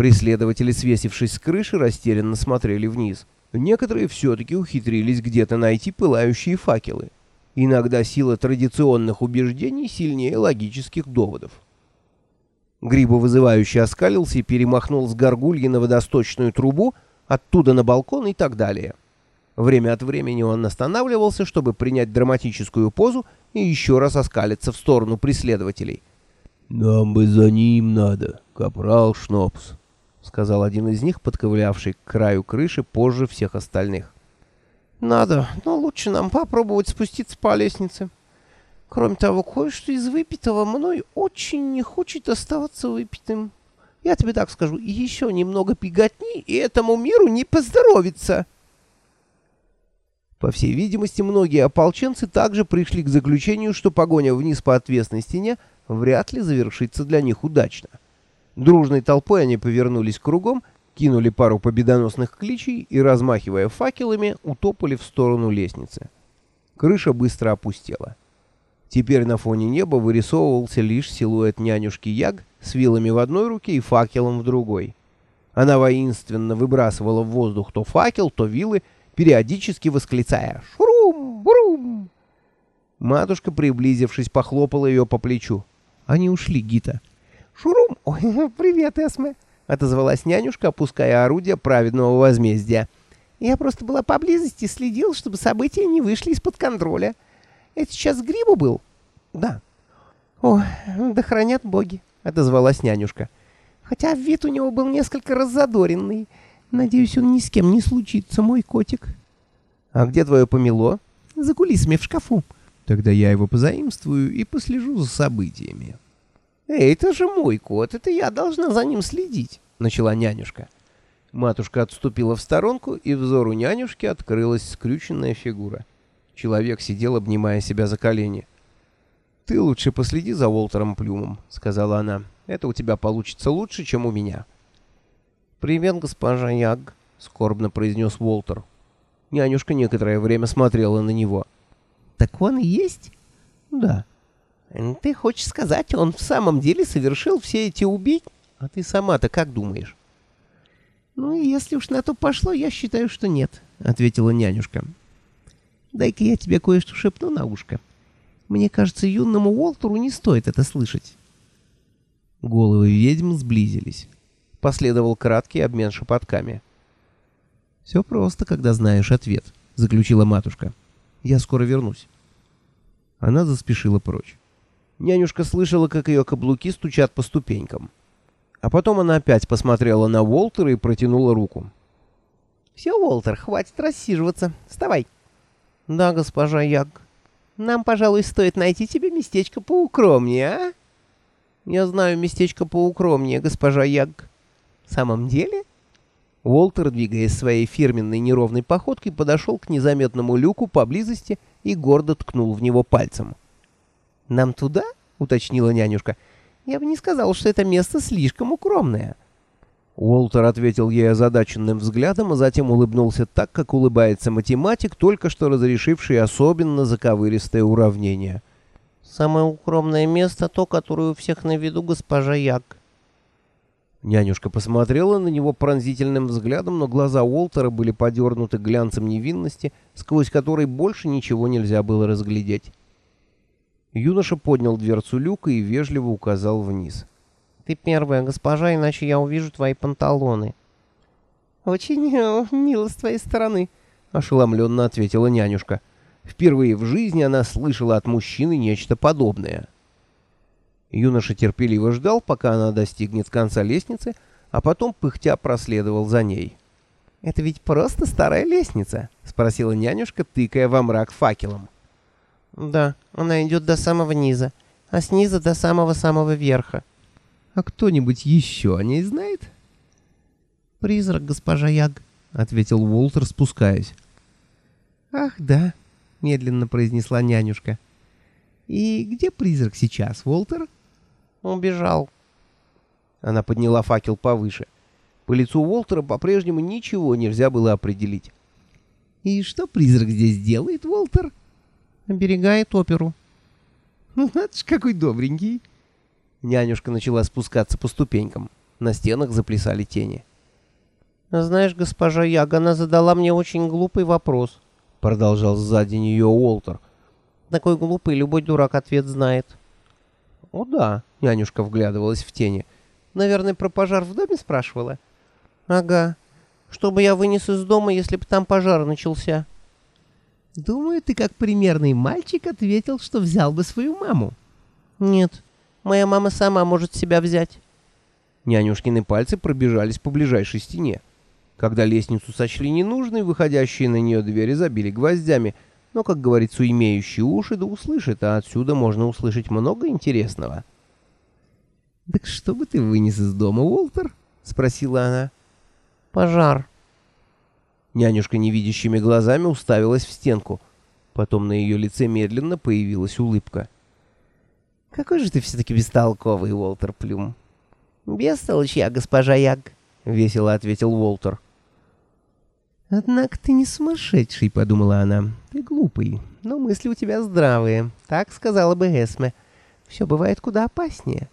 Преследователи, свесившись с крыши, растерянно смотрели вниз. Некоторые все-таки ухитрились где-то найти пылающие факелы. Иногда сила традиционных убеждений сильнее логических доводов. Грибо вызывающе оскалился и перемахнул с горгульи на водосточную трубу, оттуда на балкон и так далее. Время от времени он останавливался, чтобы принять драматическую позу и еще раз оскалиться в сторону преследователей. «Нам бы за ним надо, капрал Шнопс», — сказал один из них, подковылявший к краю крыши позже всех остальных. «Надо, но лучше нам попробовать спуститься по лестнице. Кроме того, кое-что из выпитого мной очень не хочет оставаться выпитым. Я тебе так скажу, еще немного пиготни, и этому миру не поздоровится». По всей видимости, многие ополченцы также пришли к заключению, что погоня вниз по отвесной стене вряд ли завершится для них удачно. Дружной толпой они повернулись кругом, кинули пару победоносных кличей и, размахивая факелами, утопали в сторону лестницы. Крыша быстро опустела. Теперь на фоне неба вырисовывался лишь силуэт нянюшки Яг с вилами в одной руке и факелом в другой. Она воинственно выбрасывала в воздух то факел, то вилы, периодически восклицая «Шурум! Бурум!». Матушка, приблизившись, похлопала ее по плечу. Они ушли, Гита. «Шурум! Ой, привет, Эсме!» — отозвалась нянюшка, опуская орудие праведного возмездия. «Я просто была поблизости и следил, чтобы события не вышли из-под контроля. Это сейчас Грибу был?» «Да». «О, да хранят боги!» — отозвалась нянюшка. «Хотя вид у него был несколько раззадоренный. Надеюсь, он ни с кем не случится, мой котик». «А где твое помело?» «За кулисами в шкафу». Тогда я его позаимствую и послежу за событиями. «Эй, это же мой кот, это я должна за ним следить», — начала нянюшка. Матушка отступила в сторонку, и взору нянюшки открылась скрюченная фигура. Человек сидел, обнимая себя за колени. «Ты лучше последи за Уолтером Плюмом», — сказала она. «Это у тебя получится лучше, чем у меня». «Привет, госпожа Яг», — скорбно произнес Уолтер. Нянюшка некоторое время смотрела на него. Так он и есть? Да. Ты хочешь сказать, он в самом деле совершил все эти убийства? А ты сама-то как думаешь? Ну, если уж на то пошло, я считаю, что нет, ответила нянюшка. Дай-ка я тебе кое-что шепну на ушко. Мне кажется, юному Уолтеру не стоит это слышать. Головы ведьм сблизились. Последовал краткий обмен шепотками. «Все просто, когда знаешь ответ», — заключила матушка. Я скоро вернусь. Она заспешила прочь. Нянюшка слышала, как ее каблуки стучат по ступенькам. А потом она опять посмотрела на Уолтера и протянула руку. «Все, Уолтер, хватит рассиживаться. Вставай». «Да, госпожа Яг. Нам, пожалуй, стоит найти тебе местечко поукромнее, а?» «Я знаю местечко поукромнее, госпожа Яг». «В самом деле?» Уолтер, двигаясь своей фирменной неровной походкой, подошел к незаметному люку поблизости и гордо ткнул в него пальцем. «Нам туда?» — уточнила нянюшка. «Я бы не сказал, что это место слишком укромное». Уолтер ответил ей озадаченным взглядом, а затем улыбнулся так, как улыбается математик, только что разрешивший особенно заковыристое уравнение. «Самое укромное место — то, которое у всех на виду госпожа Як», Нянюшка посмотрела на него пронзительным взглядом, но глаза Уолтера были подернуты глянцем невинности, сквозь который больше ничего нельзя было разглядеть. Юноша поднял дверцу люка и вежливо указал вниз. «Ты первая госпожа, иначе я увижу твои панталоны». «Очень э, мило с твоей стороны», — ошеломленно ответила нянюшка. Впервые в жизни она слышала от мужчины нечто подобное. Юноша терпеливо ждал, пока она достигнет конца лестницы, а потом пыхтя проследовал за ней. «Это ведь просто старая лестница?» — спросила нянюшка, тыкая во мрак факелом. «Да, она идет до самого низа, а снизу до самого-самого верха». «А кто-нибудь еще о ней знает?» «Призрак, госпожа Яг», — ответил Уолтер, спускаясь. «Ах, да», — медленно произнесла нянюшка. «И где призрак сейчас, Уолтер?» Убежал. Она подняла факел повыше. По лицу Уолтера по-прежнему ничего нельзя было определить. «И что призрак здесь делает, Уолтер?» «Оберегает оперу». «Ну, надо ж, какой добренький!» Нянюшка начала спускаться по ступенькам. На стенах заплясали тени. «Знаешь, госпожа Яг, она задала мне очень глупый вопрос», — продолжал сзади нее Уолтер. «Такой глупый, любой дурак ответ знает». «О да», — нянюшка вглядывалась в тени. «Наверное, про пожар в доме спрашивала?» «Ага. Чтобы я вынес из дома, если бы там пожар начался». «Думаю, ты как примерный мальчик ответил, что взял бы свою маму». «Нет, моя мама сама может себя взять». Нянюшкины пальцы пробежались по ближайшей стене. Когда лестницу сочли ненужной, выходящие на нее двери забили гвоздями, но, как говорится, имеющие уши да услышит, а отсюда можно услышать много интересного. «Так что бы ты вынес из дома, Уолтер?» — спросила она. «Пожар». Нянюшка невидящими глазами уставилась в стенку. Потом на ее лице медленно появилась улыбка. «Какой же ты все-таки бестолковый, Уолтер Плюм!» «Бестолочь я, госпожа Яг», — весело ответил Уолтер. «Однако ты не сумасшедший», — подумала она. «Ты глупый, но мысли у тебя здравые. Так сказала бы Эсме. Все бывает куда опаснее».